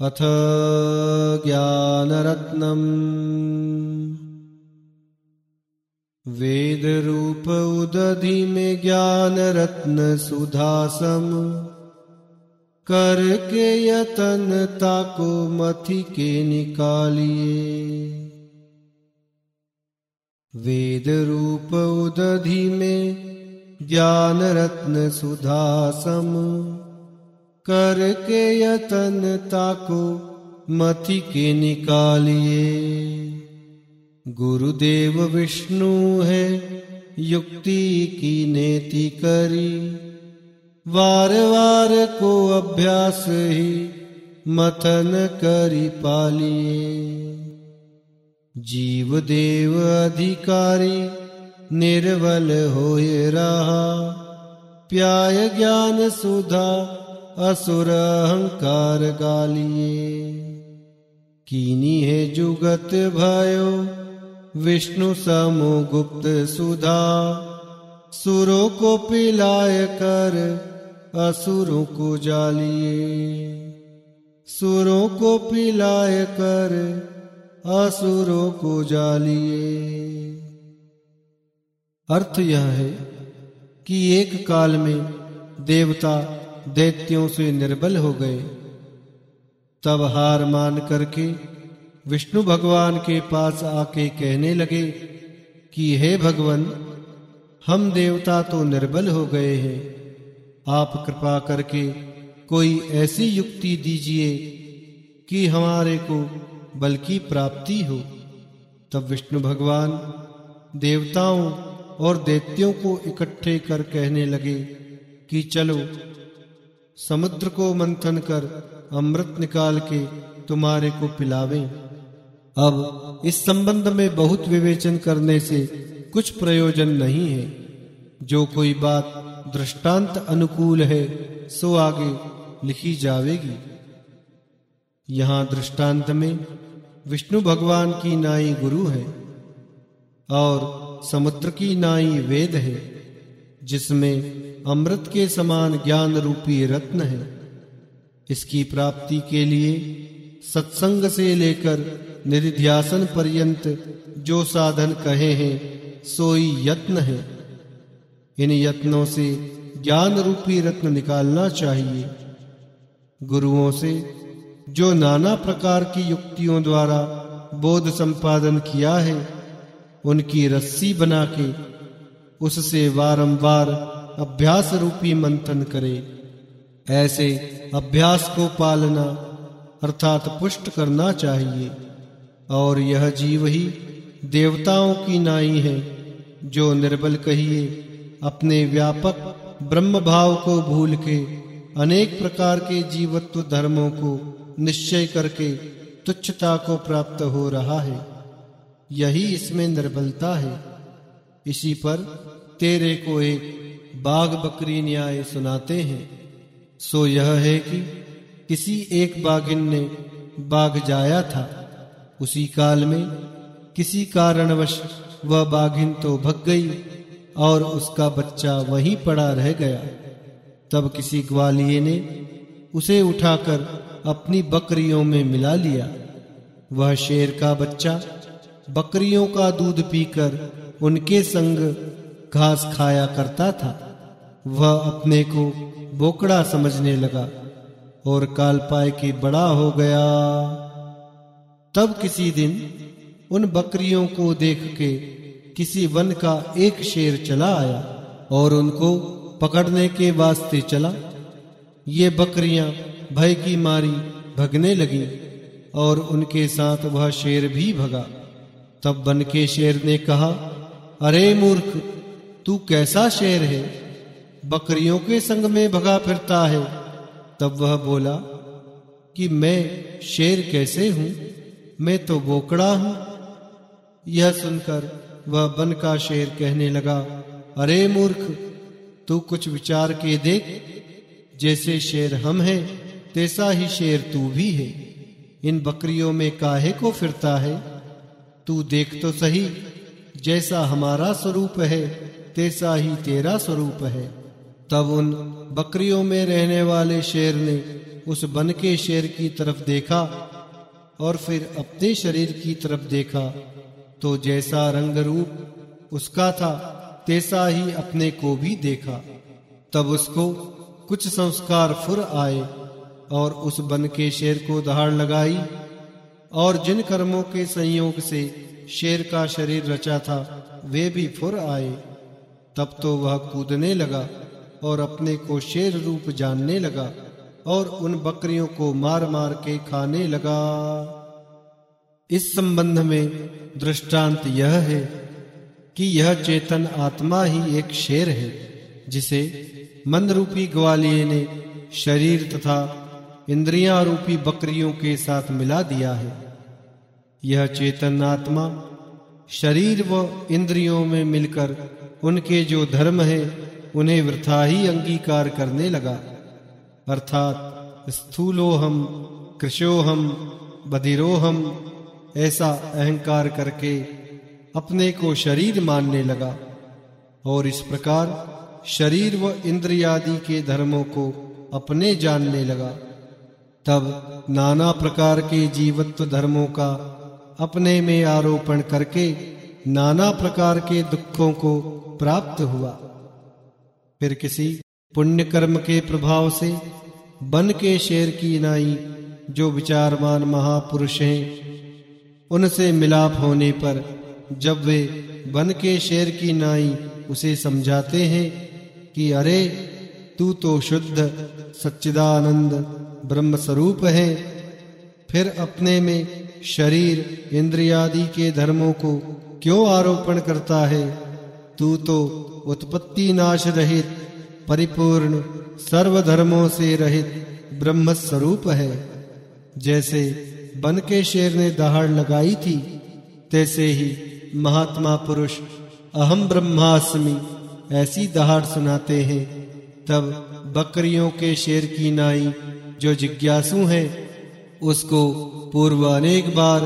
अथ ज्ञानरत्नम्। वेदरूप उदधि में ज्ञान रत्न सुधासम। करके यतनता को मथि के निकालिए वेद रूप उदधि में ज्ञान रत्न सुधासम। करके यतनता को मथि के निकालिए। गुरुदेव विष्णु है, युक्ति की नेति करी। वार वार को अभ्यास ही मथन करी पालिए। जीव देव अधिकारी निर्बल होए रहा। प्याय ज्ञान सुधा असुर अहंकार गालिए। कीनी है जुगत भयो, विष्णु समो गुप्त सुधा। सुरों को पिलाय कर, असुरों को जालिए। सुरों को पिलाय कर, असुरों को जालिए। अर्थ यह है कि एक काल में देवता दैत्यों से निर्बल हो गए। तब हार मान करके विष्णु भगवान के पास आके कहने लगे कि, हे भगवान, हम देवता तो निर्बल हो गए हैं। आप कृपा करके कोई ऐसी युक्ति दीजिए कि हमारे को बल की प्राप्ति हो। तब विष्णु भगवान देवताओं और दैत्यों को इकट्ठे कर कहने लगे कि, चलो समुद्र को मंथन कर अमृत निकाल के तुम्हारे को पिलावें। अब इस संबंध में बहुत विवेचन करने से कुछ प्रयोजन नहीं है। जो कोई बात दृष्टांत अनुकूल है, सो आगे लिखी जावेगी। यहाँ दृष्टांत में विष्णु भगवान की नाई गुरु है और समुद्र की नाई वेद है, जिसमें अमृत के समान ज्ञान रूपी रत्न है। इसकी प्राप्ति के लिए सत्संग से लेकर निधिध्यासन पर्यंत जो साधन कहे हैं सोई यत्न है। इन यत्नों से ज्ञान रूपी रत्न निकालना चाहिए। गुरुओं से जो नाना प्रकार की युक्तियों द्वारा बोध संपादन किया है, उनकी रस्सी बना के उससे वारंबार अभ्यास रूपी मंथन करे। ऐसे अभ्यास को पालना अर्थात पुष्ट करना चाहिए। और यह जीव ही देवताओं की नाई है, जो निर्बल कहिए, अपने व्यापक ब्रह्म भाव को भूल के अनेक प्रकार के जीवत्व धर्मों को निश्चय करके तुच्छता को प्राप्त हो रहा है। यही इसमें निर्बलता है। इसी पर तेरे को एक बाघ बकरी न्याय सुनाते हैं, सो यह है कि किसी एक बाघिन ने बाघ जाया था। उसी काल में किसी कारणवश वह बाघिन तो भग गई और उसका बच्चा वहीं पड़ा रह गया। तब किसी ग्वालिये ने उसे उठाकर अपनी बकरियों में मिला लिया। वह शेर का बच्चा बकरियों का दूध पीकर उनके संग घास खाया करता था। वह अपने को बोकड़ा समझने लगा और काल पाए के बड़ा हो गया। तब किसी दिन उन बकरियों को देख के किसी वन का एक शेर चला आया और उनको पकड़ने के वास्ते चला। ये बकरियाँ भय की मारी भगने लगी और उनके साथ वह शेर भी भगा। तब वन के शेर ने कहा, अरे मूर्ख, तू कैसा शेर है? बकरियों के संग में भगा फिरता है। तब वह बोला, कि मैं शेर कैसे हूँ? मैं तो बोकड़ा हूँ। यह सुनकर वह बन का शेर कहने लगा, अरे मूर्ख, तू कुछ विचार के देख। जैसे शेर हम हैं, तैसा ही शेर तू भी है। इन बकरियों में काहे को फिरता है? तू देख तो सही, जैसा हमारा स्वरूप है, तैसा ही तेरा स्वरूप है। तब उन बकरियों में रहने वाले शेर ने उस बन के शेर की तरफ़ देखा और फिर अपने शरीर की तरफ़ देखा। तो जैसा रंग रूप उसका था, तैसा ही अपने को भी देखा। तब उसको कुछ संस्कार फुर आए और उस बन के शेर को दहाड़ लगाई और जिन कर्मों के संयोग से शेर का शरीर रचा था, वे भी फुर आए। तब तो वह कूदने लगा। और अपने को शेर रूप जानने लगा और उन बकरियों को मार मार के खाने लगा। इस संबंध में दृष्टांत यह है कि यह चेतन आत्मा ही एक शेर है, जिसे मन रूपी ग्वालिये ने शरीर तथा इंद्रियाँ रूपी बकरियों के साथ मिला दिया है। यह चेतन आत्मा शरीर व इंद्रियों में मिलकर उनके जो धर्म है उन्हें वृथा ही अंगीकार करने लगा। अर्थात, स्थूलोहम, कृशोहम, बधिरोहम, ऐसा अहंकार करके अपने को शरीर मानने लगा और इस प्रकार शरीर व इंद्रियादि के धर्मों को अपने जानने लगा। तब नाना प्रकार के जीवत्व धर्मों का अपने में आरोपण करके नाना प्रकार के दुखों को प्राप्त हुआ। फिर किसी पुण्य कर्म के प्रभाव से बन के शेर की नाई जो विचारमान महापुरुष हैं, उनसे मिलाप होने पर जब वे बन के शेर की नाई उसे समझाते हैं कि, अरे, तू तो शुद्ध सच्चिदानंद ब्रह्म स्वरूप है। फिर अपने में शरीर इंद्रियादि के धर्मों को क्यों आरोपण करता है? तू तो उत्पत्ति नाश रहित, परिपूर्ण सर्व धर्मों से रहित ब्रह्म स्वरूप है। जैसे बन के शेर ने दहाड़ लगाई थी, तैसे ही महात्मा पुरुष अहम ब्रह्मास्मि ऐसी दहाड़ सुनाते हैं। तब बकरियों के शेर की नाई जो जिज्ञासु है, उसको पूर्व अनेक बार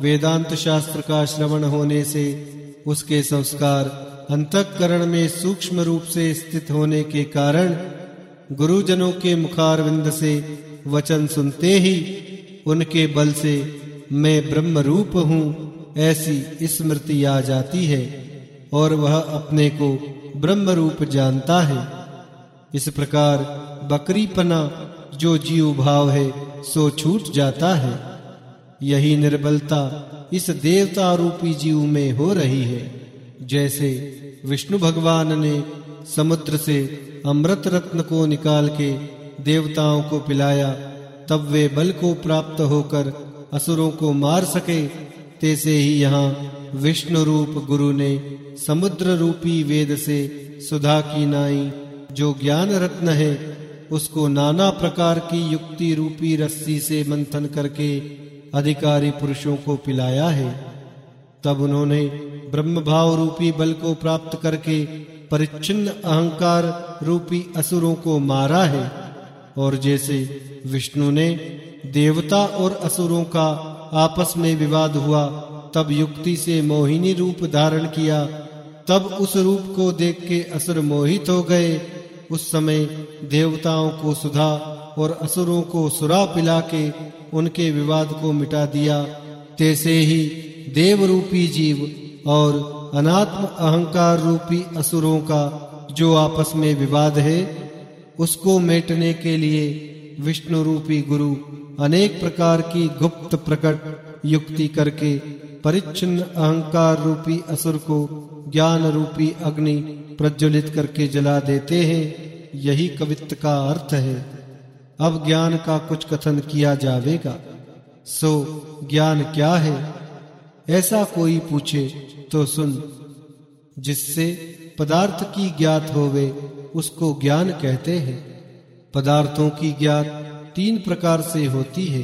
वेदांत शास्त्र का श्रवण होने से उसके संस्कार अंतकरण में सूक्ष्म रूप से स्थित होने के कारण गुरुजनों के मुखारविंद से वचन सुनते ही उनके बल से मैं ब्रह्म रूप हूँ, ऐसी स्मृति आ जाती है और वह अपने को ब्रह्म रूप जानता है। इस प्रकार बकरीपना जो जीव भाव है, सो छूट जाता है। यही निर्बलता इस देवता रूपी जीव में हो रही है। जैसे विष्णु भगवान ने समुद्र से अमृत रत्न को निकाल के देवताओं को पिलाया, तब वे बल को प्राप्त होकर असुरों को मार सके। तैसे ही यहाँ विष्णु रूप गुरु ने समुद्र रूपी वेद से सुधा की नाई, जो ज्ञान रत्न है, उसको नाना प्रकार की युक्ति रूपी रस्सी से मंथन करके अधिकारी पुरुषों को पिलाया है। तब उन्होंने ब्रह्म भाव रूपी बल को प्राप्त करके परिच्छिन्न अहंकार रूपी असुरों को मारा है। और जैसे विष्णु ने देवता और असुरों का आपस में विवाद हुआ, तब युक्ति से मोहिनी रूप धारण किया, तब उस रूप को देख के असुर मोहित हो गए। उस समय देवताओं को सुधा और असुरों को सुरा पिला के उनके विवाद को मिटा दिया। तैसे ही देव रूपी जीव और अनात्म अहंकार रूपी असुरों का जो आपस में विवाद है, उसको मेटने के लिए विष्णु रूपी गुरु अनेक प्रकार की गुप्त प्रकट युक्ति करके परिच्छिन्न अहंकार रूपी असुर को ज्ञान रूपी अग्नि प्रज्वलित करके जला देते हैं, यही कवित्व का अर्थ है। अब ज्ञान का कुछ कथन किया जावेगा। सो ज्ञान क्या है? ऐसा कोई पूछे तो सुन। जिससे पदार्थ की ज्ञात होवे, उसको ज्ञान कहते हैं। पदार्थों की ज्ञात तीन प्रकार से होती है।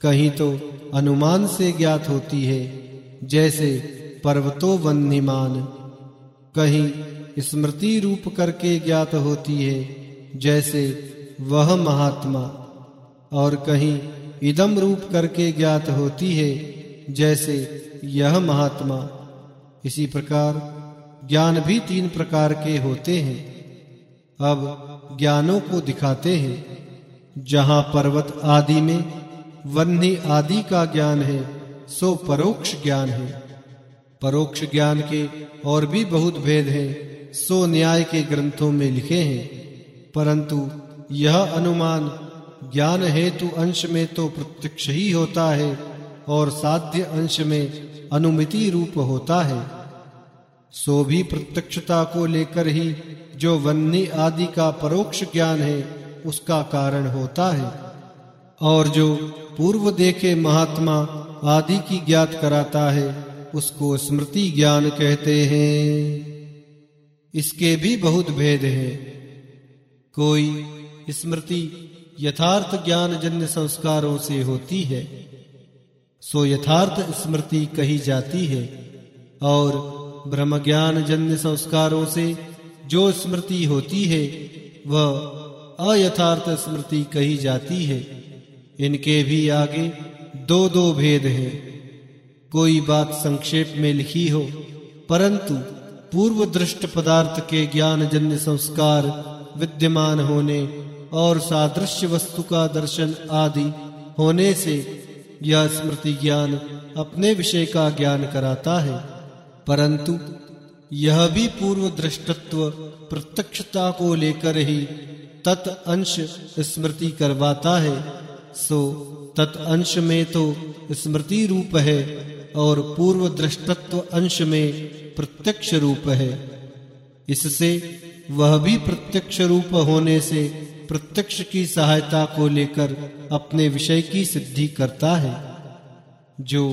कहीं तो अनुमान से ज्ञात होती है, जैसे पर्वतो वन्यमान कहीं स्मृति रूप करके ज्ञात होती है, जैसे वह महात्मा। और कहीं इदम रूप करके ज्ञात होती है, जैसे यह महात्मा। इसी प्रकार ज्ञान भी तीन प्रकार के होते हैं। अब ज्ञानों को दिखाते हैं। जहाँ पर्वत आदि में वन्नी आदि का ज्ञान है, सो परोक्ष ज्ञान है। परोक्ष ज्ञान के और भी बहुत भेद हैं, सो न्याय के ग्रंथों में लिखे हैं। परंतु यह अनुमान ज्ञान हेतु अंश में तो प्रत्यक्ष ही होता है और साध्य अंश में अनुमिति रूप होता है। सो भी प्रत्यक्षता को लेकर ही जो वन्नी आदि का परोक्ष ज्ञान है, उसका कारण होता है। और जो पूर्व देखे महात्मा आदि की ज्ञात कराता है, उसको स्मृति ज्ञान कहते हैं। इसके भी बहुत भेद हैं। कोई स्मृति यथार्थ ज्ञान जन्य संस्कारों से होती है, सो यथार्थ स्मृति कही जाती है, और ब्रह्म ज्ञान जन्य संस्कारों से जो स्मृति होती है, वह अयथार्थ स्मृति कही जाती है। इनके भी आगे दो दो भेद हैं। कोई बात संक्षेप में लिखी हो, परंतु पूर्व दृष्ट पदार्थ के ज्ञान जन्य संस्कार विद्यमान होने और सादृश्य वस्तु का दर्शन आदि होने से यह स्मृति ज्ञान अपने विषय का ज्ञान कराता है। परंतु यह भी पूर्व दृष्टत्व प्रत्यक्षता को लेकर ही तत् अंश स्मृति करवाता है, सो तत् अंश में तो स्मृति रूप है और पूर्व दृष्टत्व अंश में प्रत्यक्ष रूप है। इससे वह भी प्रत्यक्ष रूप होने से प्रत्यक्ष की सहायता को लेकर अपने विषय की सिद्धि करता है। जो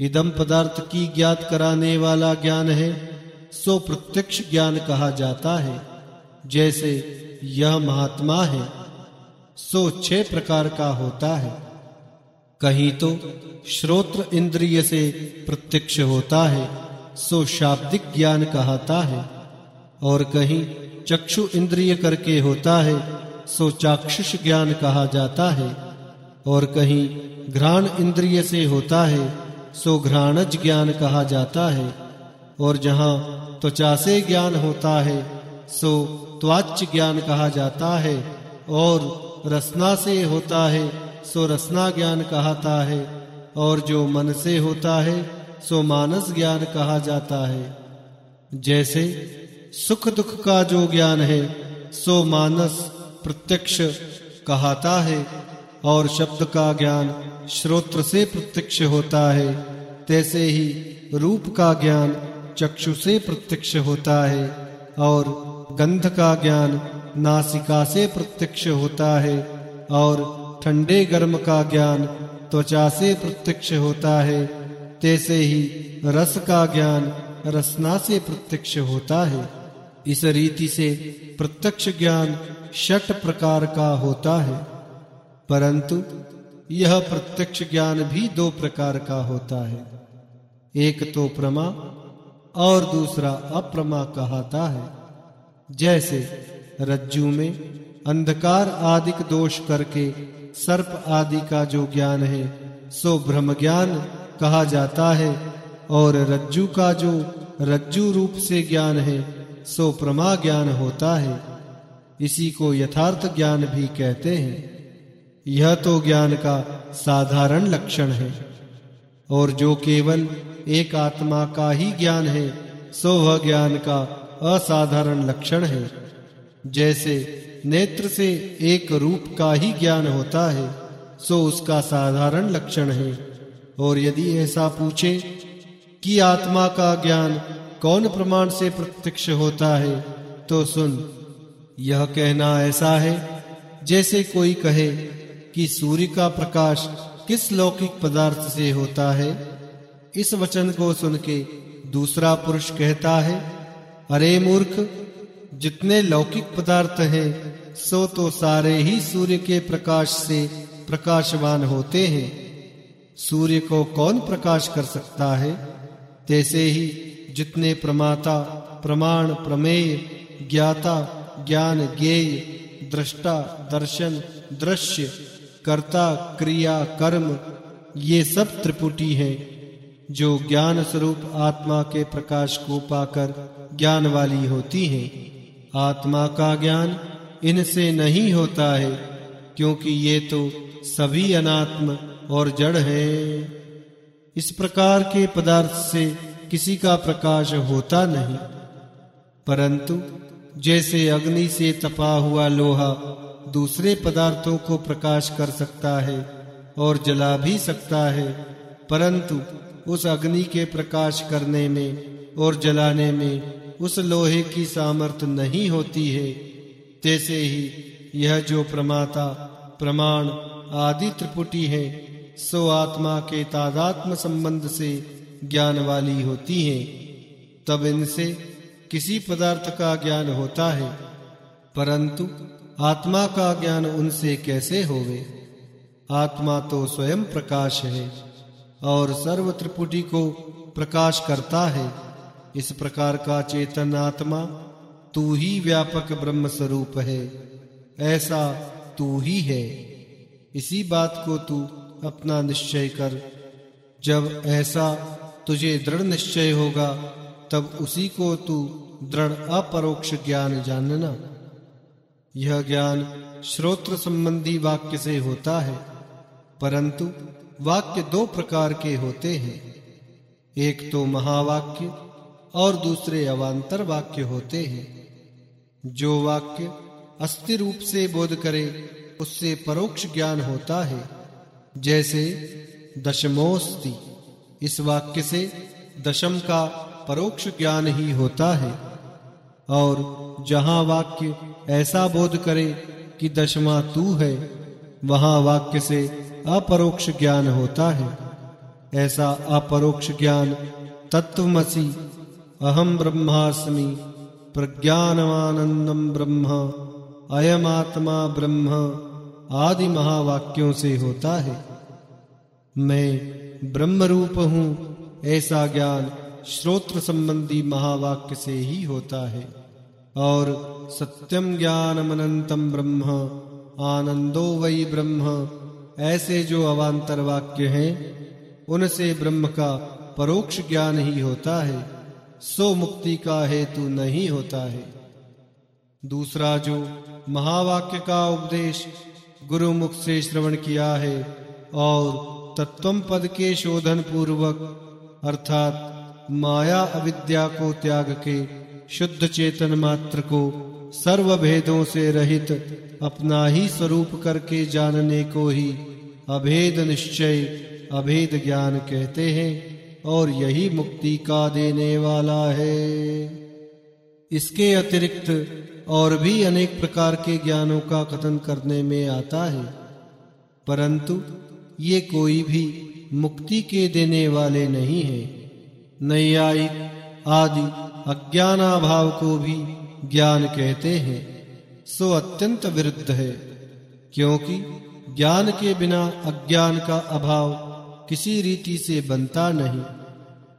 इदम पदार्थ की ज्ञात कराने वाला ज्ञान है, सो प्रत्यक्ष ज्ञान कहा जाता है। जैसे, यह महात्मा है, सो छह प्रकार का होता है। कहीं तो श्रोत्र इंद्रिय से प्रत्यक्ष होता है, सो शाब्दिक ज्ञान कहता है। और कहीं चक्षु इंद्रिय करके होता है, सो चाक्षुष ज्ञान कहा जाता है। और कहीं घ्राण इंद्रिय से होता है सो घ्राणज ज्ञान कहा जाता है, और जहाँ त्वचा से ज्ञान होता है, सो त्वाच ज्ञान कहा जाता है, और रसना से होता है, सो रसना ज्ञान कहता है, और जो मन से होता है, सो मानस ज्ञान कहा जाता है। जैसे सुख दुख का जो ज्ञान है, सो मानस प्रत्यक्ष कहता है, और शब्द का ज्ञान श्रोत्र से प्रत्यक्ष होता है, तैसे ही रूप का ज्ञान चक्षु से प्रत्यक्ष होता है और गंध का ज्ञान नासिका से प्रत्यक्ष होता है और ठंडे गर्म का ज्ञान त्वचा से प्रत्यक्ष होता है, तैसे ही रस का ज्ञान रसना से प्रत्यक्ष होता है। इस रीति से प्रत्यक्ष ज्ञान षट प्रकार का होता है। परंतु यह प्रत्यक्ष ज्ञान भी दो प्रकार का होता है। एक तो प्रमा और दूसरा अप्रमा कहता है। जैसे रज्जु में अंधकार आदिक दोष करके सर्प आदि का जो ज्ञान है, सो ब्रह्म ज्ञान कहा जाता है और रज्जु का जो रज्जु रूप से ज्ञान है, सो प्रमा ज्ञान होता है। इसी को यथार्थ ज्ञान भी कहते हैं। यह तो ज्ञान का साधारण लक्षण है। और जो केवल एक आत्मा का ही ज्ञान है, सो वह ज्ञान का असाधारण लक्षण है। जैसे नेत्र से एक रूप का ही ज्ञान होता है, सो उसका साधारण लक्षण है। और यदि ऐसा पूछे कि आत्मा का ज्ञान कौन प्रमाण से प्रत्यक्ष होता है तो सुन, यह कहना ऐसा है, जैसे कोई कहे कि सूर्य का प्रकाश किस लौकिक पदार्थ से होता है? इस वचन को सुन के दूसरा पुरुष कहता है, अरे मूर्ख, जितने लौकिक पदार्थ हैं, सो तो सारे ही सूर्य के प्रकाश से प्रकाशवान होते हैं। सूर्य को कौन प्रकाश कर सकता है? तैसे ही जितने प्रमाता, प्रमाण, प्रमेय, ज्ञाता, ज्ञान, ज्ञेय, दृष्टा, दर्शन, दृश्य कर्ता, क्रिया, कर्म, ये सब त्रिपुटी हैं, जो ज्ञान स्वरूप आत्मा के प्रकाश को पाकर ज्ञान वाली होती हैं। आत्मा का ज्ञान इनसे नहीं होता है, क्योंकि ये तो सभी अनात्म और जड़ है। इस प्रकार के पदार्थ से किसी का प्रकाश होता नहीं, परंतु जैसे अग्नि से तपा हुआ लोहा दूसरे पदार्थों को प्रकाश कर सकता है और जला भी सकता है, परंतु उस अग्नि के प्रकाश करने में और जलाने में उस लोहे की सामर्थ्य नहीं होती है। तैसे ही यह जो प्रमाता, प्रमाण आदि त्रिपुटी है, सो आत्मा के तादात्म संबंध से ज्ञान वाली होती है। तब इनसे किसी पदार्थ का ज्ञान होता है, परंतु आत्मा का ज्ञान उनसे कैसे होवे? आत्मा तो स्वयं प्रकाश है, और सर्व त्रिपुटी को प्रकाश करता है। इस प्रकार का चेतन आत्मा तू ही व्यापक ब्रह्म स्वरूप है, ऐसा तू ही है। इसी बात को तू अपना निश्चय कर। जब ऐसा तुझे दृढ़ निश्चय होगा, तब उसी को तू दृढ़ अपरोक्ष ज्ञान जानना। यह ज्ञान श्रोत्र संबंधी वाक्य से होता है, परंतु वाक्य दो प्रकार के होते हैं। एक तो महावाक्य और दूसरे अवान्तर वाक्य होते हैं। जो वाक्य अस्थि रूप से बोध करे, उससे परोक्ष ज्ञान होता है। जैसे दशमोस्ति इस वाक्य से दशम का परोक्ष ज्ञान ही होता है। और जहाँ वाक्य ऐसा बोध करे कि दशमा तू है, वहाँ वाक्य से अपरोक्ष ज्ञान होता है। ऐसा अपरोक्ष ज्ञान तत्वमसी अहम ब्रह्मास्मि प्रज्ञानमानंदम ब्रह्म, अयमात्मा ब्रह्म आदि महावाक्यों से होता है। मैं ब्रह्म रूप हूँ, ऐसा ज्ञान श्रोत्र संबंधी महावाक्य से ही होता है। और सत्यम ज्ञानम अनंतम ब्रह्म आनंदो वही ब्रह्म। ऐसे जो अवान्तर वाक्य हैं, उनसे ब्रह्म का परोक्ष ज्ञान ही होता है, सो मुक्ति का हेतु नहीं होता है। दूसरा जो महावाक्य का उपदेश गुरु मुख से श्रवण किया है, और तत्वम पद के शोधन पूर्वक अर्थात माया अविद्या को त्याग के शुद्ध चेतन मात्र को सर्व भेदों से रहित अपना ही स्वरूप करके जानने को ही अभेद निश्चय, अभेद ज्ञान कहते हैं और यही मुक्ति का देने वाला है। इसके अतिरिक्त और भी अनेक प्रकार के ज्ञानों का कथन करने में आता है, परंतु ये कोई भी मुक्ति के देने वाले नहीं है। नैयायिक आदि अज्ञानाभाव को भी ज्ञान कहते हैं। सो अत्यंत विरुद्ध है, क्योंकि ज्ञान के बिना अज्ञान का अभाव किसी रीति से बनता नहीं,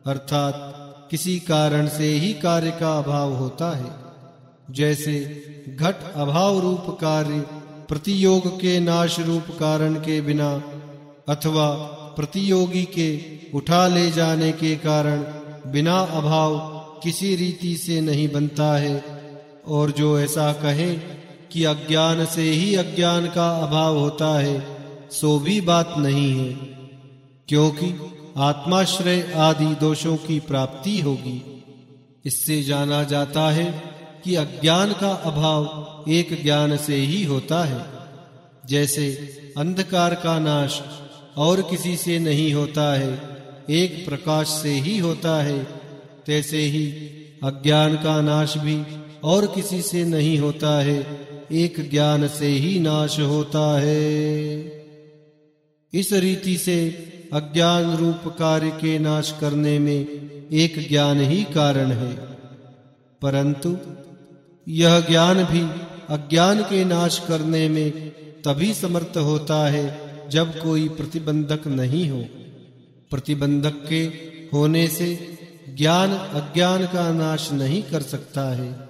अर्थात किसी कारण से ही कार्य का अभाव होता है। जैसे घट अभाव रूप कार्य प्रतियोग के नाश रूप कारण के बिना अथवा प्रतियोगी के उठा ले जाने के कारण बिना अभाव किसी रीति से नहीं बनता है। और जो ऐसा कहे कि अज्ञान से ही अज्ञान का अभाव होता है, सो भी बात नहीं है। क्योंकि आत्माश्रय आदि दोषों की प्राप्ति होगी। इससे जाना जाता है कि अज्ञान का अभाव एक ज्ञान से ही होता है। जैसे अंधकार का नाश और किसी से नहीं होता है, एक प्रकाश से ही होता है। तैसे ही अज्ञान का नाश भी और किसी से नहीं होता है, एक ज्ञान से ही नाश होता है। इस रीति से अज्ञान रूप कार्य के नाश करने में एक ज्ञान ही कारण है। परंतु यह ज्ञान भी अज्ञान के नाश करने में तभी समर्थ होता है जब कोई प्रतिबंधक नहीं हो। प्रतिबंधक के होने से ज्ञान अज्ञान का नाश नहीं कर सकता है।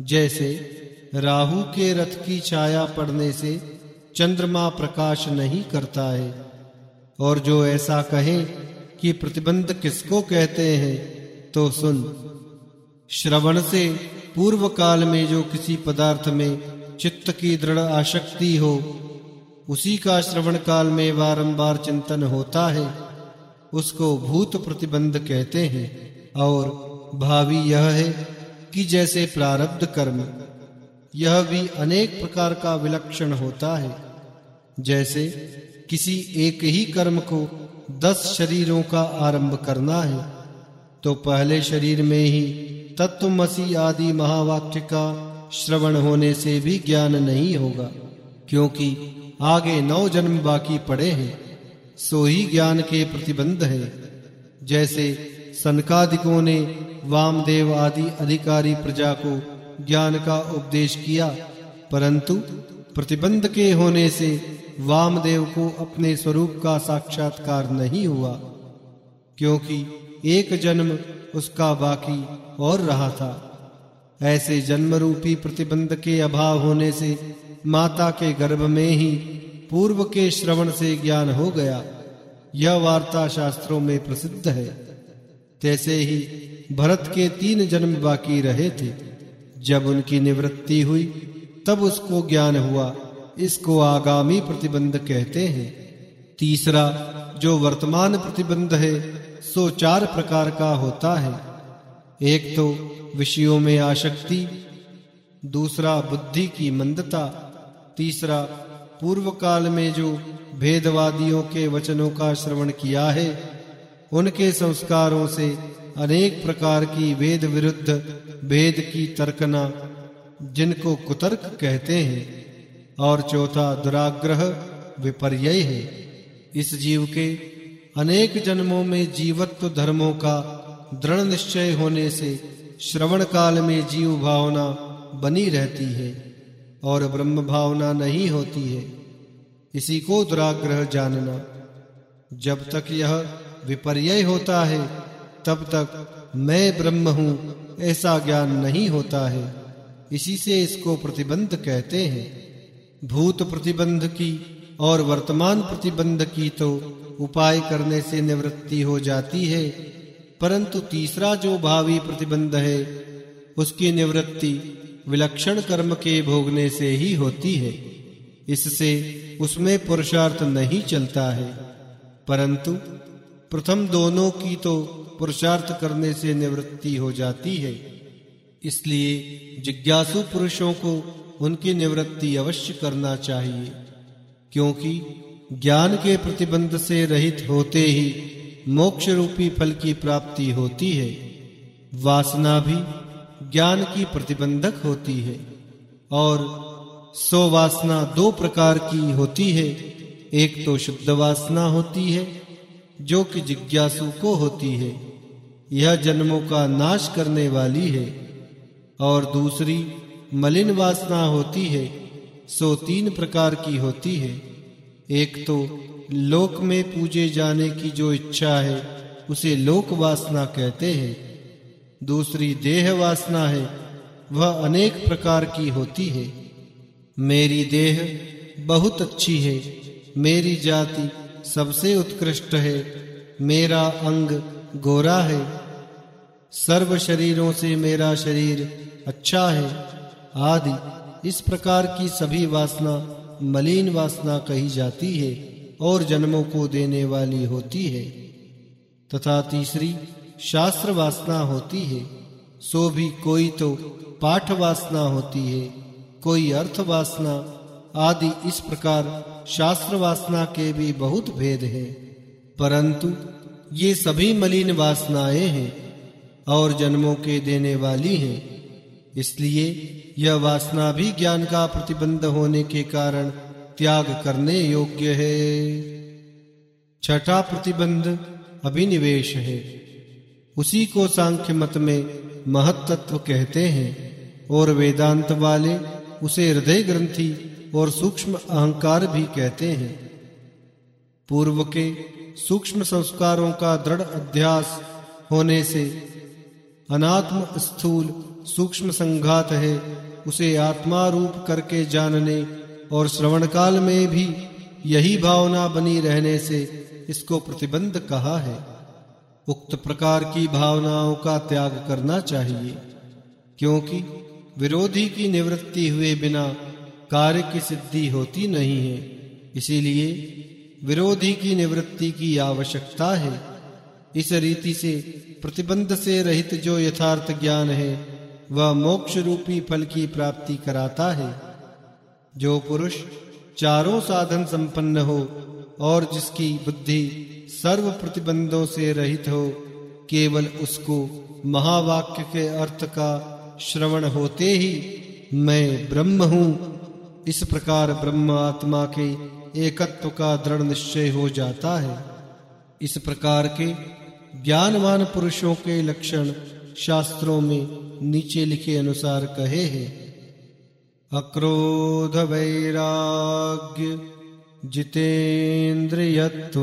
जैसे राहु के रथ की छाया पड़ने से चंद्रमा प्रकाश नहीं करता है। और जो ऐसा कहे कि प्रतिबंध किसको कहते हैं तो सुन। श्रवण से पूर्व काल में जो किसी पदार्थ में चित्त की दृढ़ आशक्ति हो, उसी का श्रवण काल में बारंबार चिंतन होता है। उसको भूत प्रतिबंध कहते हैं। और भावी यह है कि जैसे प्रारब्ध कर्म, यह भी अनेक प्रकार का विलक्षण होता है। जैसे किसी एक ही कर्म को दस शरीरों का आरंभ करना है तो पहले शरीर में ही तत्वमसी आदि महावाक्य का श्रवण होने से भी ज्ञान नहीं होगा, क्योंकि आगे नौ जन्म बाकी पड़े हैं, सो ही ज्ञान के प्रतिबंध है। जैसे सनकादिकों ने वामदेव आदि अधिकारी प्रजा को ज्ञान का उपदेश किया, परंतु प्रतिबंध के होने से वामदेव को अपने स्वरूप का साक्षात्कार नहीं हुआ, क्योंकि एक जन्म उसका बाकी और रहा था। ऐसे जन्म रूपी प्रतिबंध के अभाव होने से माता के गर्भ में ही पूर्व के श्रवण से ज्ञान हो गया। यह वार्ता शास्त्रों में प्रसिद्ध है। तैसे ही भरत के तीन जन्म बाकी रहे थे। जब उनकी निवृत्ति हुई, तब उसको ज्ञान हुआ। इसको आगामी प्रतिबंध कहते हैं। तीसरा, जो वर्तमान प्रतिबंध है, सो चार प्रकार का होता है। एक तो विषयों में आसक्ति दूसरा बुद्धि की मंदता, तीसरा पूर्व काल में जो भेदवादियों के वचनों का श्रवण किया है उनके संस्कारों से अनेक प्रकार की वेद विरुद्ध भेद की तर्कना जिनको कुतर्क कहते हैं और चौथा दुराग्रह विपर्य है। इस जीव के अनेक जन्मों में जीवत्व धर्मों का दृढ़ निश्चय होने से श्रवण काल में जीव भावना बनी रहती है और ब्रह्म भावना नहीं होती है। इसी को दुराग्रह जानना। जब तक यह विपर्य होता है, तब तक मैं ब्रह्म हूँ, ऐसा ज्ञान नहीं होता है। इसी से इसको प्रतिबंध कहते हैं। भूत प्रतिबंध की और वर्तमान प्रतिबंध की तो उपाय करने से निवृत्ति हो जाती है, परंतु तीसरा जो भावी प्रतिबंध है, उसकी निवृत्ति विलक्षण कर्म के भोगने से ही होती है। इससे उसमें पुरुषार्थ नहीं चलता है, परंतु प्रथम दोनों की तो पुरुषार्थ करने से निवृत्ति हो जाती है। इसलिए जिज्ञासु पुरुषों को उनकी निवृत्ति अवश्य करना चाहिए, क्योंकि ज्ञान के प्रतिबंध से रहित होते ही मोक्ष रूपी फल की प्राप्ति होती है। वासना भी ज्ञान की प्रतिबंधक होती है, और सो वासना दो प्रकार की होती है। एक तो शुद्ध वासना होती है जो कि जिज्ञासु को होती है, यह जन्मों का नाश करने वाली है, और दूसरी मलिन वासना होती है, सो तीन प्रकार की होती है। एक तो लोक में पूजे जाने की जो इच्छा है, उसे लोक वासना कहते हैं। दूसरी देह वासना है, वह अनेक प्रकार की होती है। मेरी देह बहुत अच्छी है, मेरी जाति सबसे उत्कृष्ट है। मेरा अंग गोरा है। सर्व शरीरों से मेरा शरीर अच्छा है। आदि, इस प्रकार की सभी वासना मलिन वासना कही जाती है और जन्मों को देने वाली होती है। तथा तीसरी, शास्त्र वासना होती है। सो भी कोई तो पाठ वासना होती है, कोई अर्थ वासना आदि इस प्रकार शास्त्र वासना के भी बहुत भेद हैं, परंतु ये सभी मलिन वासनाएँ हैं और जन्मों के देने वाली हैं। इसलिए यह वासना भी ज्ञान का प्रतिबंध होने के कारण त्याग करने योग्य है। छठा प्रतिबंध अभिनिवेश है। उसी को सांख्य मत में महत्त्व कहते हैं और वेदांत वाले उसे हृदय ग्रंथि और सूक्ष्म अहंकार भी कहते हैं। पूर्व के सूक्ष्म संस्कारों का दृढ़ अध्यास होने से अनात्म स्थूल सूक्ष्म संघात है, उसे आत्मा रूप करके जानने और श्रवण काल में भी यही भावना बनी रहने से इसको प्रतिबंध कहा है। उक्त प्रकार की भावनाओं का त्याग करना चाहिए, क्योंकि विरोधी की निवृत्ति हुए बिना कार्य की सिद्धि होती नहीं है। इसीलिए विरोधी की निवृत्ति की आवश्यकता है। इस रीति से प्रतिबंध से रहित जो यथार्थ ज्ञान है, वह मोक्ष रूपी फल की प्राप्ति कराता है। जो पुरुष चारों साधन संपन्न हो और जिसकी बुद्धि सर्व प्रतिबंधों से रहित हो, केवल उसको महावाक्य के अर्थ का श्रवण होते ही मैं ब्रह्म हूँ इस प्रकार ब्रह्म आत्मा के एकत्व का दृढ़ निश्चय हो जाता है। इस प्रकार के ज्ञानवान पुरुषों के लक्षण शास्त्रों में नीचे लिखे अनुसार कहे हैं, अक्रोध वैराग्य जितेन्द्रियत्व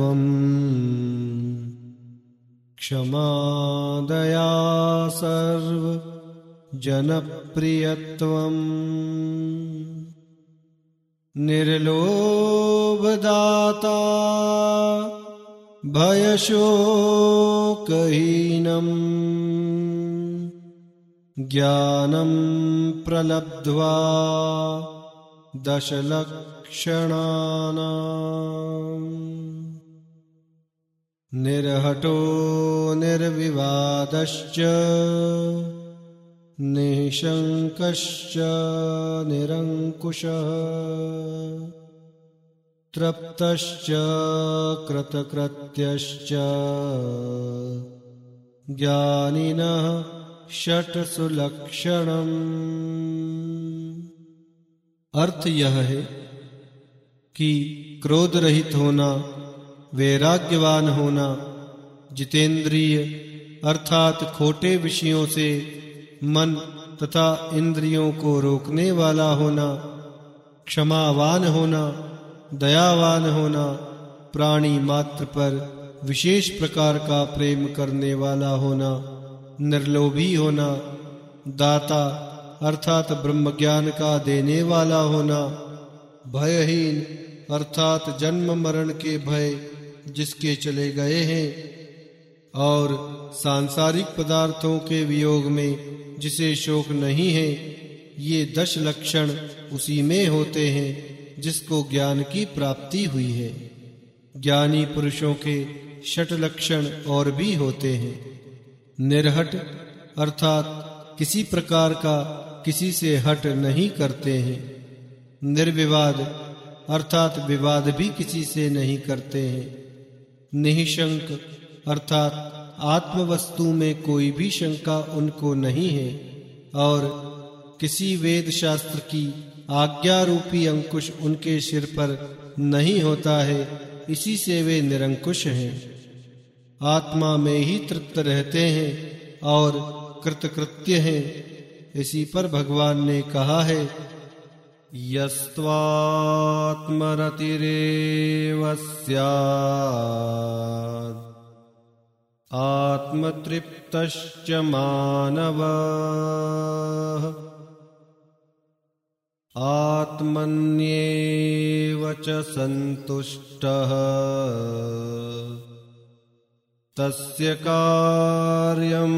क्षमा दया सर्व जनप्रियत्वम् निर्लोभदाता भयशोकहीनम् ज्ञानं प्रलब्ध्वा दशलक्षणानाम् निर्हटो निर्विवादश्च निःशङ्कश्च निरङ्कुशः। तृप्तश्च कृतकृत्यश्च। ज्ञानिनः षट सुलक्षणम् अर्थ यह है कि क्रोध रहित होना, वैराग्यवान होना, जितेंद्रिय, अर्थात खोटे विषयों से मन तथा इंद्रियों को रोकने वाला होना, क्षमावान होना, दयावान होना, प्राणी मात्र पर विशेष प्रकार का प्रेम करने वाला होना, निर्लोभी होना, दाता अर्थात ब्रह्म ज्ञान का देने वाला होना, भयहीन अर्थात जन्म मरण के भय जिसके चले गए हैं, और सांसारिक पदार्थों के वियोग में जिसे शोक नहीं है, ये दश लक्षण उसी में होते हैं जिसको ज्ञान की प्राप्ति हुई है। ज्ञानी पुरुषों के षट लक्षण और भी होते हैं। निर्हट, अर्थात किसी प्रकार का किसी से हट नहीं करते हैं। निर्विवाद, अर्थात विवाद भी किसी से नहीं करते हैं। निशंक, अर्थात आत्म वस्तु में कोई भी शंका उनको नहीं है, और किसी वेद शास्त्र की आज्ञा रूपी अंकुश उनके सिर पर नहीं होता है, इसी से वे निरंकुश हैं। आत्मा में ही तृप्त रहते हैं और कृतकृत्य हैं। इसी पर भगवान ने कहा है, यस्त्वात्मरतिरेव आत्मतृप्तश्च मानवः। आत्मन्येव च सन्तुष्टः। तस्य कार्यं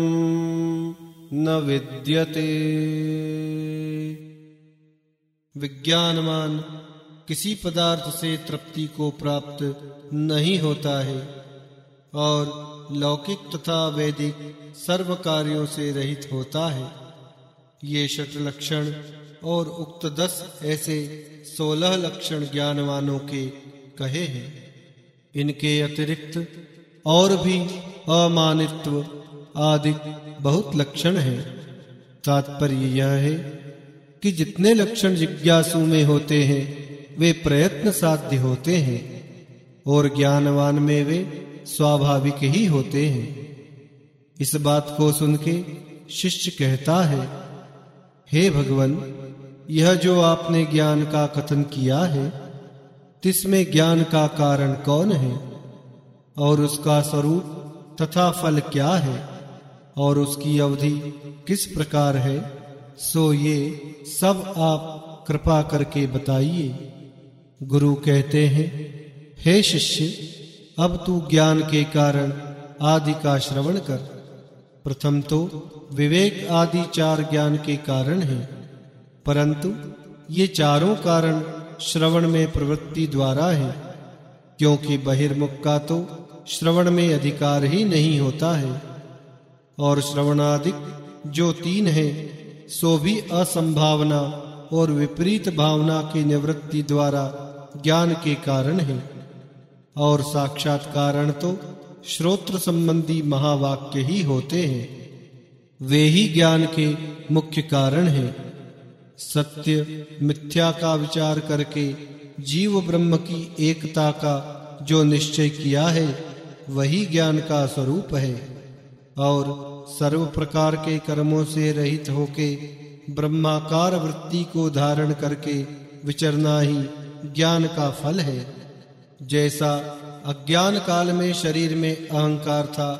न विद्यते। विज्ञानमान किसी पदार्थ से तृप्ति को प्राप्त नहीं होता है और लौकिक तथा वैदिक सर्व कार्यों से रहित होता है। ये षट लक्षण और उक्त दस ऐसे सोलह लक्षण ज्ञानवानों के कहे हैं। इनके अतिरिक्त और भी अमानित्व आदि बहुत लक्षण हैं। तात्पर्य यह है कि जितने लक्षण जिज्ञासु में होते हैं, वे प्रयत्न साध्य होते हैं और ज्ञानवान में वे स्वाभाविक ही होते हैं। इस बात को सुन के शिष्य कहता है, हे भगवान, यह जो आपने ज्ञान का कथन किया है, तिसमें ज्ञान का कारण कौन है? और उसका स्वरूप तथा फल क्या है? और उसकी अवधि किस प्रकार है? सो ये सब आप कृपा करके बताइए। गुरु कहते हैं, हे शिष्य अब तू ज्ञान के कारण आदि का श्रवण कर। प्रथम तो विवेक आदि चार ज्ञान के कारण हैं, परंतु ये चारों कारण श्रवण में प्रवृत्ति द्वारा है, क्योंकि बहिर्मुख का तो श्रवण में अधिकार ही नहीं होता है, और श्रवणादिक जो तीन है, सो भी असंभावना और विपरीत भावना की निवृत्ति द्वारा ज्ञान के कारण है। और साक्षात कारण तो श्रोत्र संबंधी महावाक्य ही होते हैं। वे ही ज्ञान के मुख्य कारण हैं। सत्य, मिथ्या का विचार करके जीव ब्रह्म की एकता का जो निश्चय किया है, वही ज्ञान का स्वरूप है। और सर्व प्रकार के कर्मों से रहित होके ब्रह्माकार वृत्ति को धारण करके विचरना ही ज्ञान का फल है। जैसा अज्ञान काल में शरीर में अहंकार था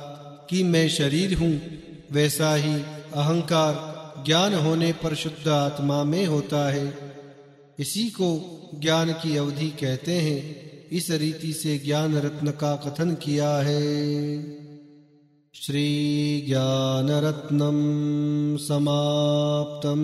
कि मैं शरीर हूँ, वैसा ही अहंकार ज्ञान होने पर शुद्ध आत्मा में होता है। इसी को ज्ञान की अवधि कहते हैं। इस रीति से ज्ञान रत्न का कथन किया है। श्री ज्ञान रत्नम समाप्तम।